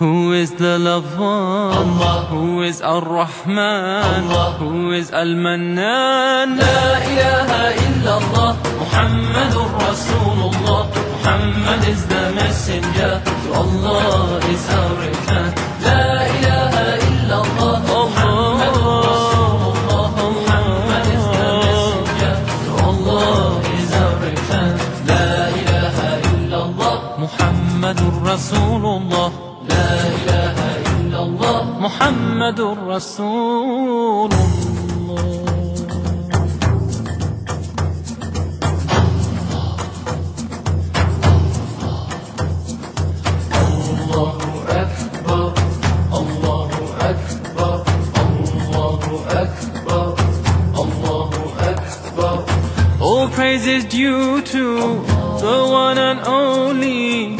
ہو از دا لب از اور رحمان حو از المن لبا محمد رسوم محمد از دا محسن اللہ محمد رسول Praise is due to the one and only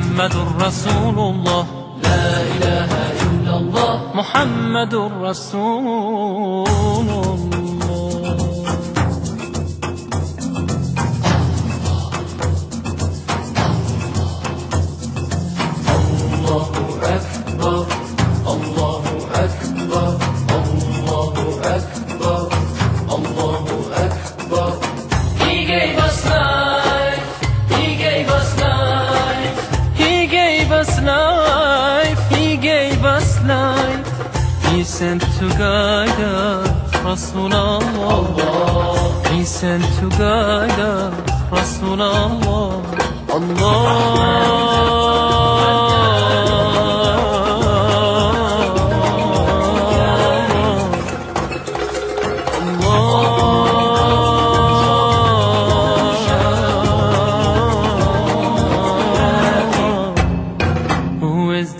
محمد رسول الله لا اله الا الله محمد رسول الله گئی بس گا پسند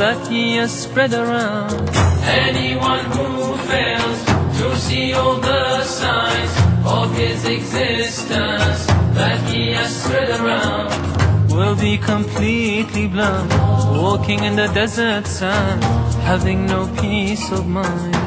ڈیزرٹ سنگ نوک سو مائن